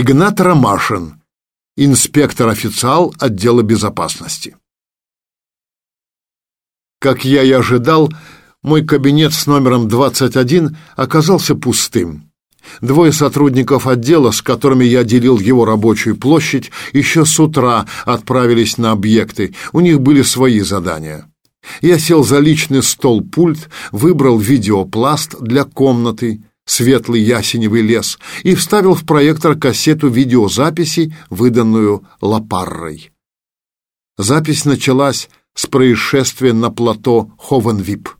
Игнат Ромашин, инспектор-официал отдела безопасности. Как я и ожидал, мой кабинет с номером 21 оказался пустым. Двое сотрудников отдела, с которыми я делил его рабочую площадь, еще с утра отправились на объекты. У них были свои задания. Я сел за личный стол-пульт, выбрал видеопласт для комнаты, светлый ясеневый лес, и вставил в проектор кассету видеозаписи, выданную Лапаррой. Запись началась с происшествия на плато Ховенвип.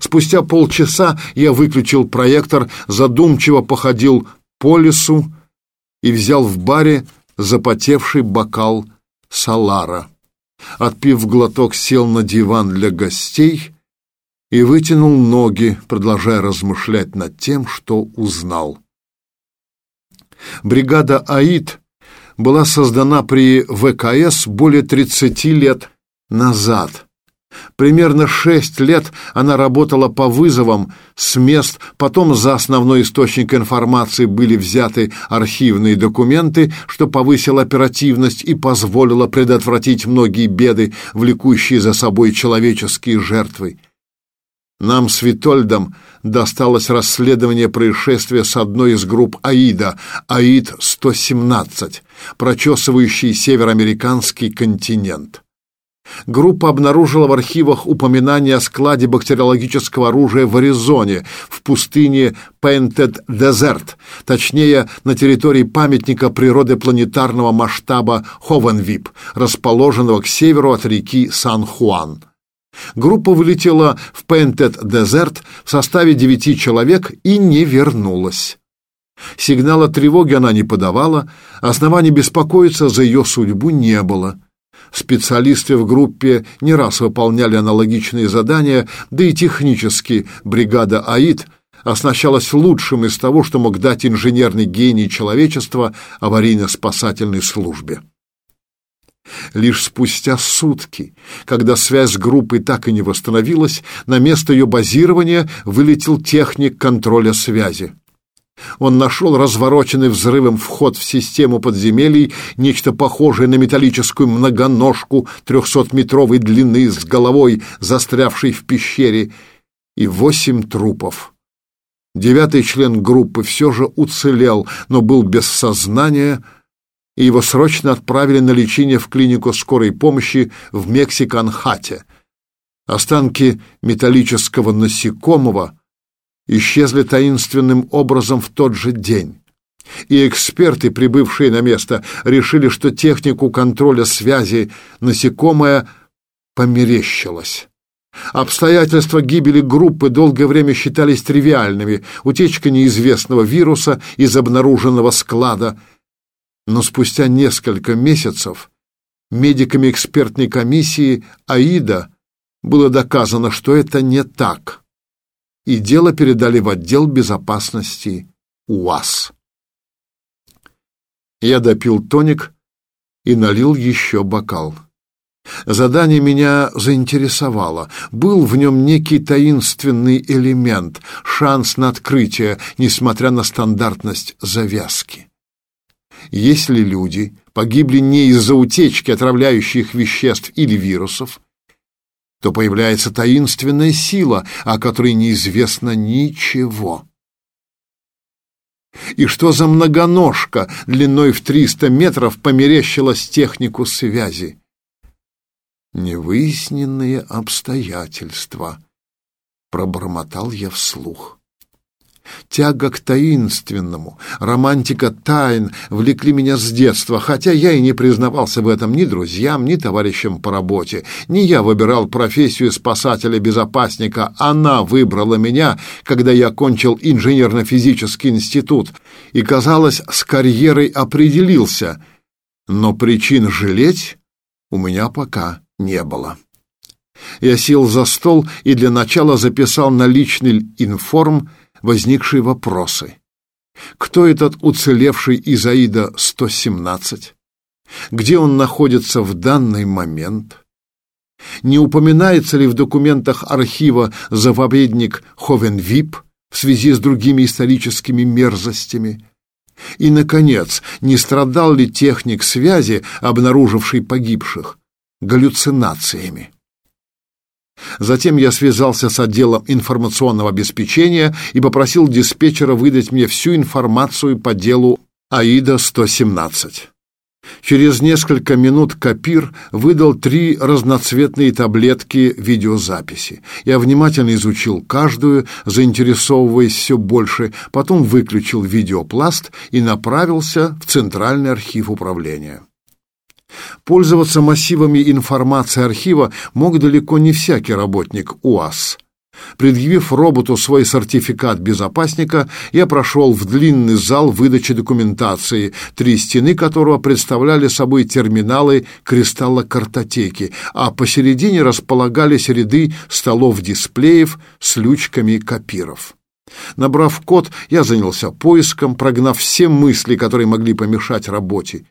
Спустя полчаса я выключил проектор, задумчиво походил по лесу и взял в баре запотевший бокал салара. Отпив глоток, сел на диван для гостей и вытянул ноги, продолжая размышлять над тем, что узнал. Бригада «Аид» была создана при ВКС более 30 лет назад. Примерно шесть лет она работала по вызовам с мест, потом за основной источник информации были взяты архивные документы, что повысило оперативность и позволило предотвратить многие беды, влекущие за собой человеческие жертвы. Нам с Витольдом досталось расследование происшествия с одной из групп АИДа, АИД-117, прочесывающий североамериканский континент. Группа обнаружила в архивах упоминание о складе бактериологического оружия в Аризоне, в пустыне Painted Desert, точнее, на территории памятника природы планетарного масштаба Ховенвип, расположенного к северу от реки Сан-Хуан. Группа вылетела в Painted Desert в составе девяти человек и не вернулась. Сигнала тревоги она не подавала, оснований беспокоиться за ее судьбу не было. Специалисты в группе не раз выполняли аналогичные задания, да и технически бригада АИД оснащалась лучшим из того, что мог дать инженерный гений человечества аварийно-спасательной службе. Лишь спустя сутки, когда связь с группой так и не восстановилась, на место ее базирования вылетел техник контроля связи. Он нашел развороченный взрывом вход в систему подземелий, нечто похожее на металлическую многоножку трехсотметровой длины с головой, застрявшей в пещере, и восемь трупов. Девятый член группы все же уцелел, но был без сознания, и его срочно отправили на лечение в клинику скорой помощи в Мексикан-Хате. Останки металлического насекомого — исчезли таинственным образом в тот же день. И эксперты, прибывшие на место, решили, что технику контроля связи насекомое померещилось. Обстоятельства гибели группы долгое время считались тривиальными, утечка неизвестного вируса из обнаруженного склада. Но спустя несколько месяцев медиками экспертной комиссии АИДа было доказано, что это не так и дело передали в отдел безопасности УАЗ. Я допил тоник и налил еще бокал. Задание меня заинтересовало. Был в нем некий таинственный элемент, шанс на открытие, несмотря на стандартность завязки. Если люди погибли не из-за утечки отравляющих веществ или вирусов, то появляется таинственная сила, о которой неизвестно ничего. И что за многоножка длиной в триста метров померещилась технику связи? Невыясненные обстоятельства, пробормотал я вслух. Тяга к таинственному, романтика тайн влекли меня с детства, хотя я и не признавался в этом ни друзьям, ни товарищам по работе. Не я выбирал профессию спасателя-безопасника, она выбрала меня, когда я окончил инженерно-физический институт, и, казалось, с карьерой определился, но причин жалеть у меня пока не было. Я сел за стол и для начала записал на личный информ возникшие вопросы. Кто этот уцелевший из Аида-117? Где он находится в данный момент? Не упоминается ли в документах архива заповедник Ховенвип в связи с другими историческими мерзостями? И, наконец, не страдал ли техник связи, обнаруживший погибших, галлюцинациями? Затем я связался с отделом информационного обеспечения и попросил диспетчера выдать мне всю информацию по делу АИДа-117. Через несколько минут Копир выдал три разноцветные таблетки видеозаписи. Я внимательно изучил каждую, заинтересовываясь все больше, потом выключил видеопласт и направился в Центральный архив управления. Пользоваться массивами информации архива мог далеко не всякий работник УАЗ. Предъявив роботу свой сертификат безопасника, я прошел в длинный зал выдачи документации, три стены которого представляли собой терминалы кристаллокартотеки, а посередине располагались ряды столов-дисплеев с лючками копиров. Набрав код, я занялся поиском, прогнав все мысли, которые могли помешать работе.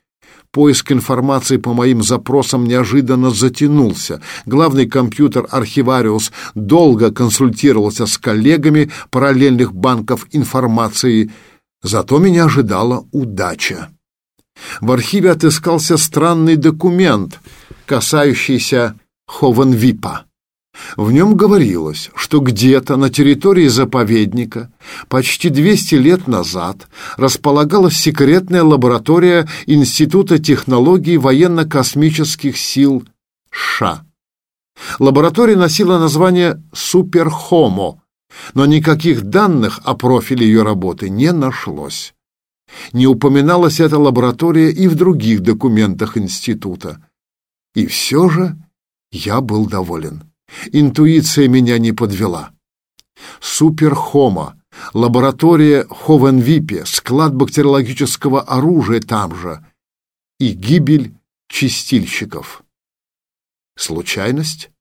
Поиск информации по моим запросам неожиданно затянулся. Главный компьютер «Архивариус» долго консультировался с коллегами параллельных банков информации, зато меня ожидала удача. В архиве отыскался странный документ, касающийся Ховенвипа. В нем говорилось, что где-то на территории заповедника почти 200 лет назад располагалась секретная лаборатория Института технологий военно-космических сил США. Лаборатория носила название «Суперхомо», но никаких данных о профиле ее работы не нашлось. Не упоминалась эта лаборатория и в других документах института. И все же я был доволен. Интуиция меня не подвела. Суперхома, лаборатория Ховенвипе, склад бактериологического оружия там же и гибель чистильщиков. Случайность?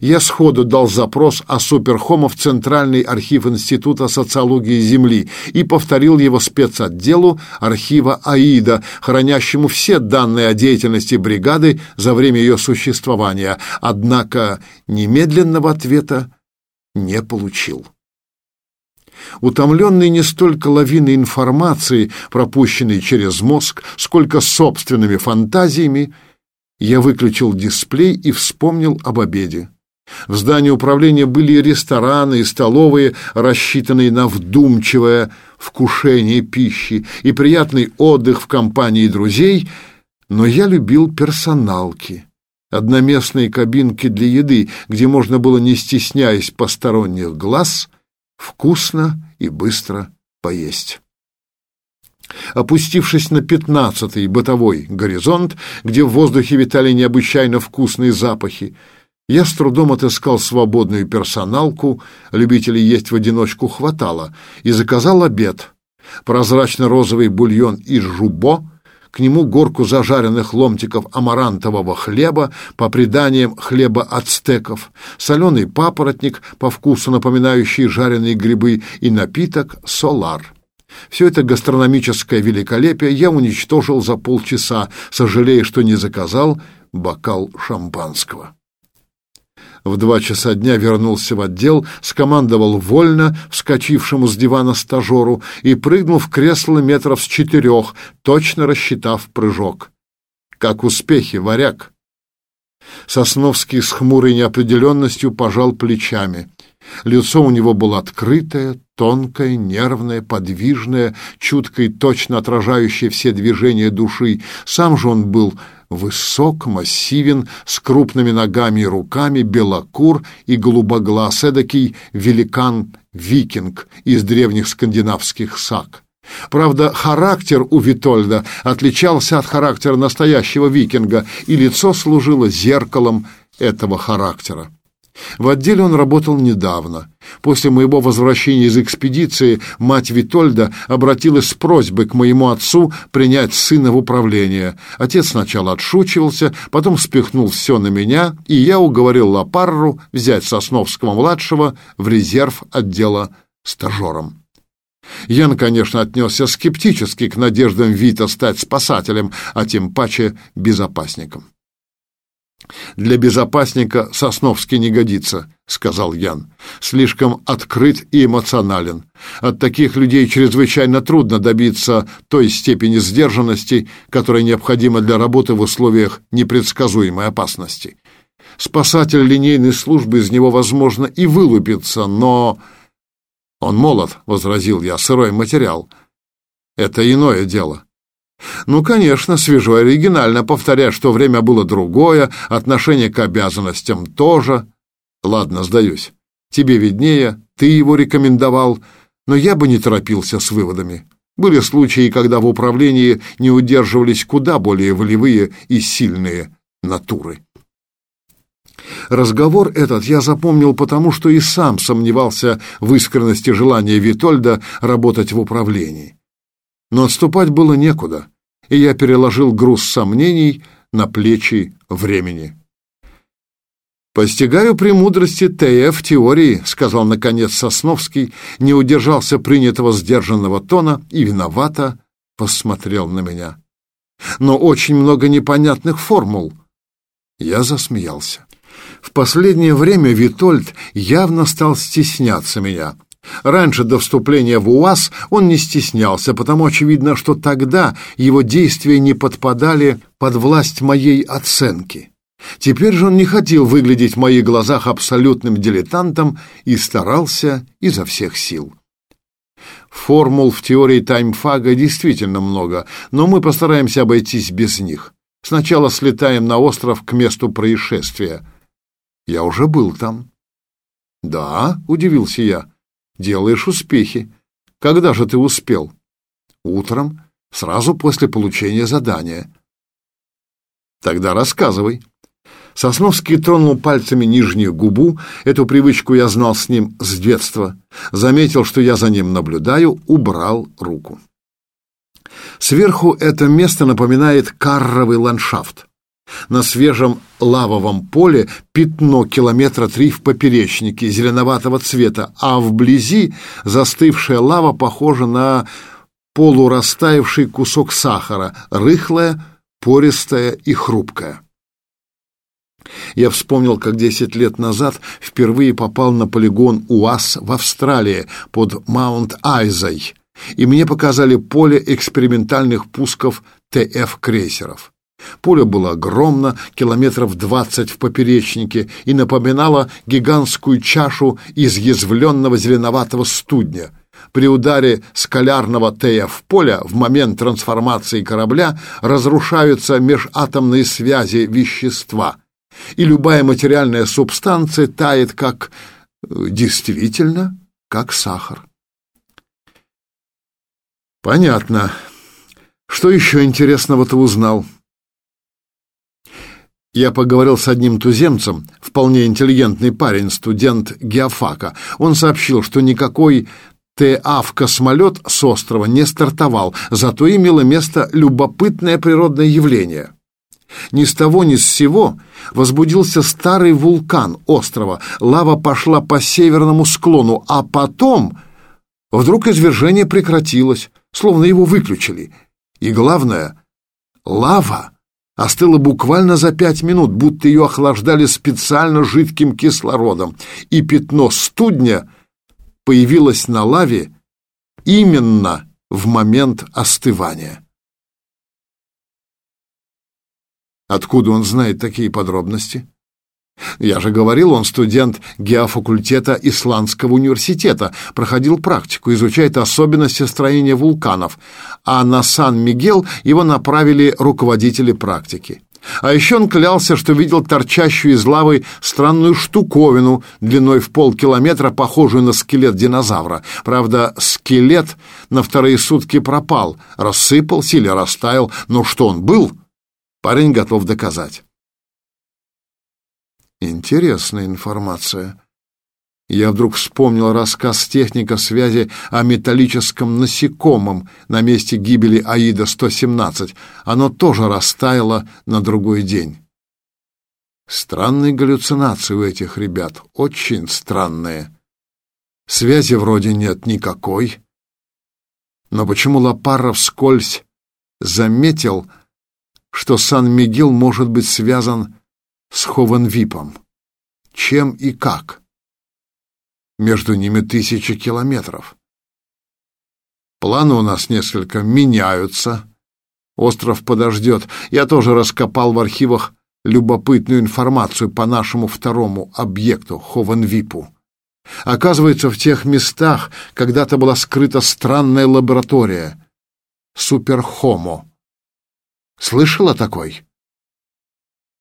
Я сходу дал запрос о суперхома в Центральный архив Института социологии Земли и повторил его спецотделу архива АИДа, хранящему все данные о деятельности бригады за время ее существования, однако немедленного ответа не получил. Утомленный не столько лавиной информации, пропущенной через мозг, сколько собственными фантазиями, я выключил дисплей и вспомнил об обеде. В здании управления были рестораны, и столовые, рассчитанные на вдумчивое вкушение пищи, и приятный отдых в компании друзей, но я любил персоналки, одноместные кабинки для еды, где можно было, не стесняясь посторонних глаз, вкусно и быстро поесть. Опустившись на пятнадцатый бытовой горизонт, где в воздухе витали необычайно вкусные запахи, я с трудом отыскал свободную персоналку, любителей есть в одиночку хватало, и заказал обед. Прозрачно-розовый бульон из жубо, к нему горку зажаренных ломтиков амарантового хлеба, по преданиям хлеба ацтеков, соленый папоротник, по вкусу напоминающий жареные грибы, и напиток «Солар». Все это гастрономическое великолепие я уничтожил за полчаса, сожалея, что не заказал бокал шампанского. В два часа дня вернулся в отдел, скомандовал вольно вскочившему с дивана стажеру и прыгнул в кресло метров с четырех, точно рассчитав прыжок. «Как успехи, варяг?» Сосновский с хмурой неопределенностью пожал плечами. Лицо у него было открытое, тонкое, нервное, подвижное, чутко и точно отражающее все движения души. Сам же он был высок, массивен, с крупными ногами и руками, белокур и голубоглаз, эдакий великан-викинг из древних скандинавских саг. Правда, характер у Витольда отличался от характера настоящего викинга, и лицо служило зеркалом этого характера. В отделе он работал недавно. После моего возвращения из экспедиции мать Витольда обратилась с просьбой к моему отцу принять сына в управление. Отец сначала отшучивался, потом спихнул все на меня, и я уговорил Лапарру взять Сосновского-младшего в резерв отдела стажером. Ян, конечно, отнесся скептически к надеждам Вита стать спасателем, а тем паче безопасником. «Для безопасника Сосновский не годится», — сказал Ян. «Слишком открыт и эмоционален. От таких людей чрезвычайно трудно добиться той степени сдержанности, которая необходима для работы в условиях непредсказуемой опасности. Спасатель линейной службы из него, возможно, и вылупится, но...» «Он молод», — возразил я, — «сырой материал». «Это иное дело. Ну, конечно, свежо и оригинально повторять, что время было другое, отношение к обязанностям тоже. Ладно, сдаюсь. Тебе виднее, ты его рекомендовал, но я бы не торопился с выводами. Были случаи, когда в управлении не удерживались куда более волевые и сильные натуры. Разговор этот я запомнил потому, что и сам сомневался в искренности желания Витольда работать в управлении. Но отступать было некуда, и я переложил груз сомнений на плечи времени. «Постигаю премудрости ТФ теории», — сказал наконец Сосновский, не удержался принятого сдержанного тона и виновато посмотрел на меня. «Но очень много непонятных формул». Я засмеялся. В последнее время Витольд явно стал стесняться меня. Раньше, до вступления в УАЗ, он не стеснялся, потому очевидно, что тогда его действия не подпадали под власть моей оценки. Теперь же он не хотел выглядеть в моих глазах абсолютным дилетантом и старался изо всех сил. Формул в теории таймфага действительно много, но мы постараемся обойтись без них. Сначала слетаем на остров к месту происшествия. Я уже был там. «Да», — удивился я, делаешь успехи. Когда же ты успел? Утром, сразу после получения задания. Тогда рассказывай. Сосновский тронул пальцами нижнюю губу, эту привычку я знал с ним с детства. Заметил, что я за ним наблюдаю, убрал руку. Сверху это место напоминает карровый ландшафт. На свежем лавовом поле пятно километра три в поперечнике зеленоватого цвета, а вблизи застывшая лава похожа на полурастаявший кусок сахара, рыхлая, пористая и хрупкая. Я вспомнил, как десять лет назад впервые попал на полигон УАЗ в Австралии под Маунт-Айзой, и мне показали поле экспериментальных пусков ТФ-крейсеров. Поле было огромно, километров двадцать в поперечнике, и напоминало гигантскую чашу из язвленного зеленоватого студня. При ударе скалярного ТФ поля в момент трансформации корабля разрушаются межатомные связи вещества, и любая материальная субстанция тает как... действительно, как сахар. Понятно. Что еще интересного ты узнал? Я поговорил с одним туземцем, вполне интеллигентный парень, студент геофака. Он сообщил, что никакой ТАВ-космолет с острова не стартовал, зато имело место любопытное природное явление. Ни с того ни с сего возбудился старый вулкан острова, лава пошла по северному склону, а потом вдруг извержение прекратилось, словно его выключили. И главное, лава остыла буквально за пять минут, будто ее охлаждали специально жидким кислородом, и пятно студня появилось на лаве именно в момент остывания. Откуда он знает такие подробности? Я же говорил, он студент геофакультета Исландского университета, проходил практику, изучает особенности строения вулканов, а на Сан-Мигел его направили руководители практики. А еще он клялся, что видел торчащую из лавы странную штуковину длиной в полкилометра, похожую на скелет динозавра. Правда, скелет на вторые сутки пропал, рассыпался или растаял, но что он был, парень готов доказать. Интересная информация. Я вдруг вспомнил рассказ техника связи о металлическом насекомом на месте гибели Аида-117. Оно тоже растаяло на другой день. Странные галлюцинации у этих ребят, очень странные. Связи вроде нет никакой. Но почему Лапаров вскользь заметил, что Сан-Мигел может быть связан с Хованвипом? Чем и как? Между ними тысячи километров. Планы у нас несколько меняются. Остров подождет. Я тоже раскопал в архивах любопытную информацию по нашему второму объекту, Хованвипу. Оказывается, в тех местах когда-то была скрыта странная лаборатория. Суперхомо. Слышала такой?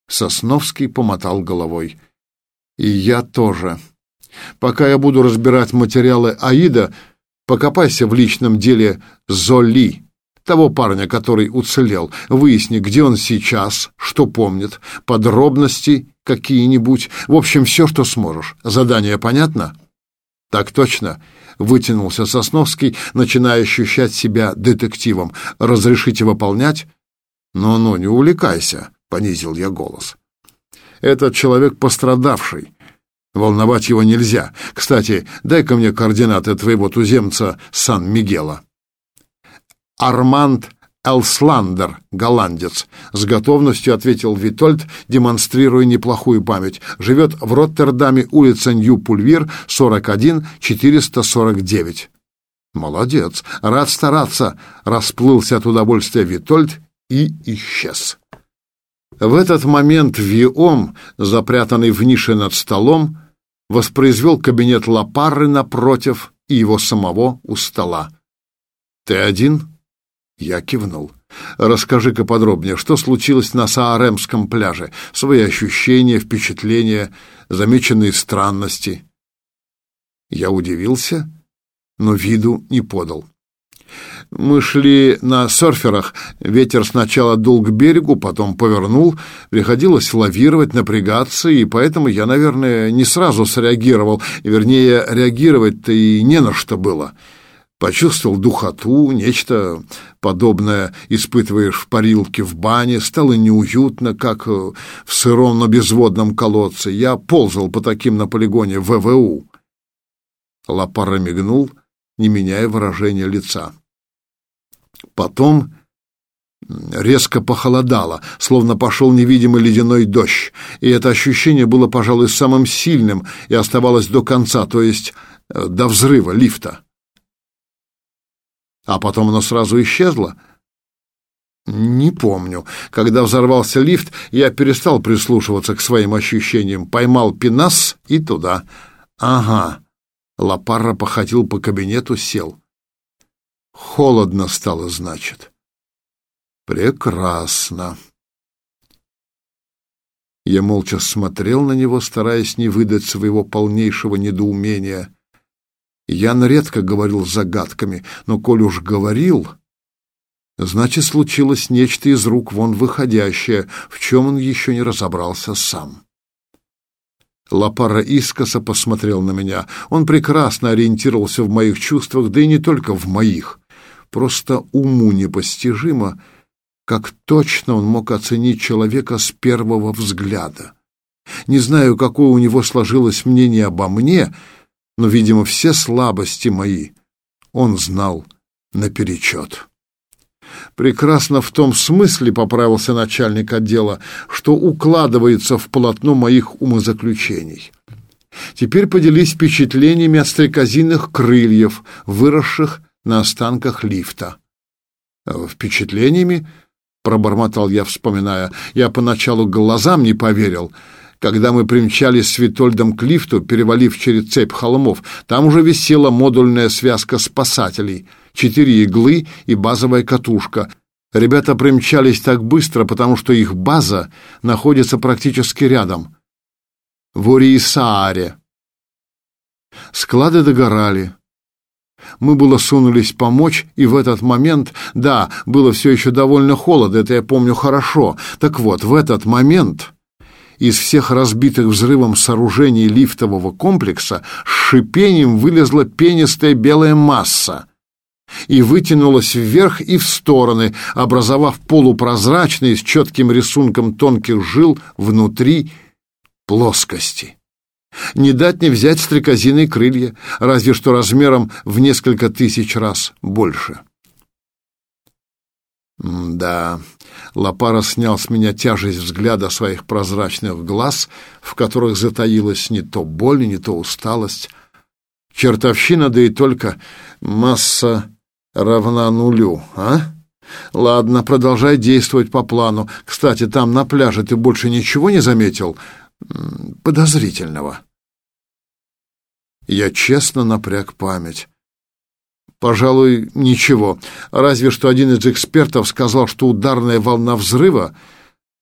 Сосновский помотал головой. И я тоже. Пока я буду разбирать материалы Аида, покопайся в личном деле Золи, того парня, который уцелел. Выясни, где он сейчас, что помнит, подробности какие-нибудь. В общем, все, что сможешь. Задание понятно? Так точно. Вытянулся Сосновский, начиная ощущать себя детективом. Разрешите выполнять? Ну-ну, не увлекайся, понизил я голос. Этот человек пострадавший. Волновать его нельзя. Кстати, дай-ка мне координаты твоего туземца Сан-Мигела. Арманд Элсландер, голландец, с готовностью ответил Витольд, демонстрируя неплохую память. Живет в Роттердаме, улица Нью-Пульвир, 41, 449. Молодец, рад стараться, расплылся от удовольствия Витольд и исчез. В этот момент Виом, запрятанный в нише над столом, воспроизвел кабинет Лапары напротив и его самого у стола. «Ты один?» Я кивнул. «Расскажи-ка подробнее, что случилось на Сааремском пляже? Свои ощущения, впечатления, замеченные странности?» Я удивился, но виду не подал. Мы шли на серферах. Ветер сначала дул к берегу, потом повернул. Приходилось лавировать, напрягаться, и поэтому я, наверное, не сразу среагировал. Вернее, реагировать-то и не на что было. Почувствовал духоту, нечто подобное испытываешь в парилке в бане, стало неуютно, как в сыром, но безводном колодце. Я ползал по таким на полигоне ВВУ. Лапара мигнул, не меняя выражения лица. Потом резко похолодало, словно пошел невидимый ледяной дождь, и это ощущение было, пожалуй, самым сильным и оставалось до конца, то есть э, до взрыва лифта. А потом оно сразу исчезло. Не помню. Когда взорвался лифт, я перестал прислушиваться к своим ощущениям, поймал пенас и туда. Ага. Лапарра походил по кабинету, сел. Холодно стало, значит. Прекрасно. Я молча смотрел на него, стараясь не выдать своего полнейшего недоумения. Ян редко говорил загадками, но коль уж говорил, значит, случилось нечто из рук вон выходящее, в чем он еще не разобрался сам. Лапара искоса посмотрел на меня. Он прекрасно ориентировался в моих чувствах, да и не только в моих. Просто уму непостижимо, как точно он мог оценить человека с первого взгляда. Не знаю, какое у него сложилось мнение обо мне, но, видимо, все слабости мои он знал наперечет. Прекрасно в том смысле, поправился начальник отдела, что укладывается в полотно моих умозаключений. Теперь поделись впечатлениями от стрекозиных крыльев, выросших на останках лифта. «Э, «Впечатлениями?» — пробормотал я, вспоминая. «Я поначалу глазам не поверил. Когда мы примчались с Витольдом к лифту, перевалив через цепь холмов, там уже висела модульная связка спасателей, четыре иглы и базовая катушка». Ребята примчались так быстро, потому что их база находится практически рядом, в Уриисааре. Склады догорали, мы было сунулись помочь, и в этот момент, да, было все еще довольно холодно, это я помню хорошо. Так вот, в этот момент из всех разбитых взрывом сооружений лифтового комплекса с шипением вылезла пенистая белая масса и вытянулась вверх и в стороны, образовав полупрозрачный с четким рисунком тонких жил внутри плоскости. Не дать не взять стрекозиные крылья, разве что размером в несколько тысяч раз больше. да, Лапара снял с меня тяжесть взгляда своих прозрачных глаз, в которых затаилась не то боль, не то усталость. Чертовщина, да и только масса равна нулю, а? Ладно, продолжай действовать по плану. Кстати, там на пляже ты больше ничего не заметил подозрительного? Я честно напряг память. Пожалуй, ничего. Разве что один из экспертов сказал, что ударная волна взрыва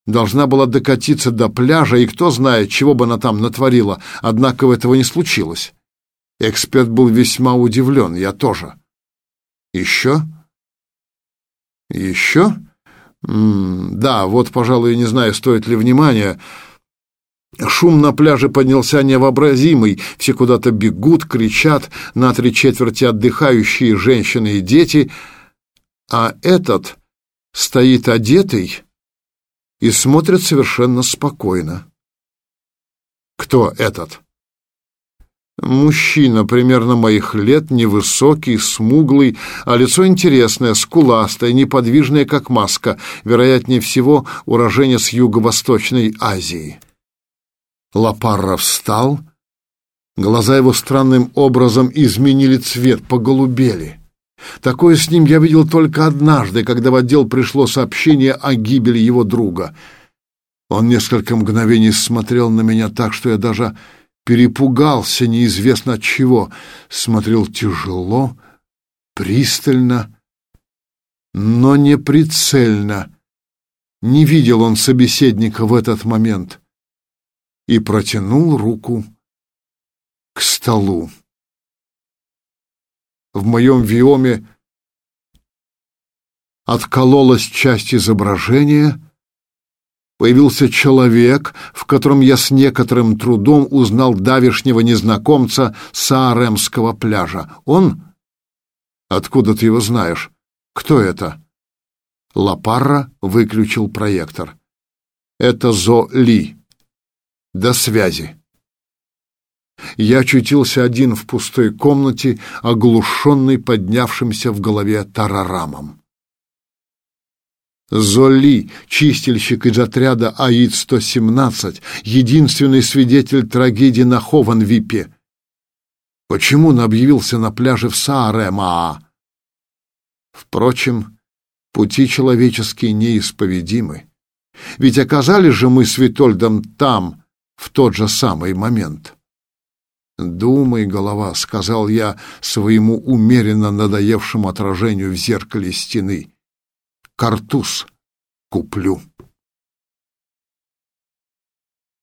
должна была докатиться до пляжа, и кто знает, чего бы она там натворила, однако этого не случилось. Эксперт был весьма удивлен, я тоже. Еще? Еще? М -м да, вот, пожалуй, не знаю, стоит ли внимания. Шум на пляже поднялся невообразимый. Все куда-то бегут, кричат, на три четверти отдыхающие женщины и дети. А этот стоит одетый и смотрит совершенно спокойно. Кто этот? Мужчина примерно моих лет, невысокий, смуглый, а лицо интересное, скуластое, неподвижное, как маска, вероятнее всего, уроженец Юго-Восточной Азии. Лапарра встал, глаза его странным образом изменили цвет, поголубели. Такое с ним я видел только однажды, когда в отдел пришло сообщение о гибели его друга. Он несколько мгновений смотрел на меня так, что я даже перепугался неизвестно от чего, смотрел тяжело, пристально, но не прицельно. Не видел он собеседника в этот момент и протянул руку к столу. В моем виоме откололась часть изображения — появился человек, в котором я с некоторым трудом узнал давишнего незнакомца с Ааремского пляжа. Он? Откуда ты его знаешь? Кто это? Лапарра выключил проектор. Это Зо Ли. До связи. Я очутился один в пустой комнате, оглушенный поднявшимся в голове тарарамом. Золи, чистильщик из отряда АИД-117, единственный свидетель трагедии на Хованвипе. Почему он объявился на пляже в Сааремаа? Впрочем, пути человеческие неисповедимы. Ведь оказались же мы с Витольдом там в тот же самый момент. «Думай, голова», — сказал я своему умеренно надоевшему отражению в зеркале стены картуз куплю.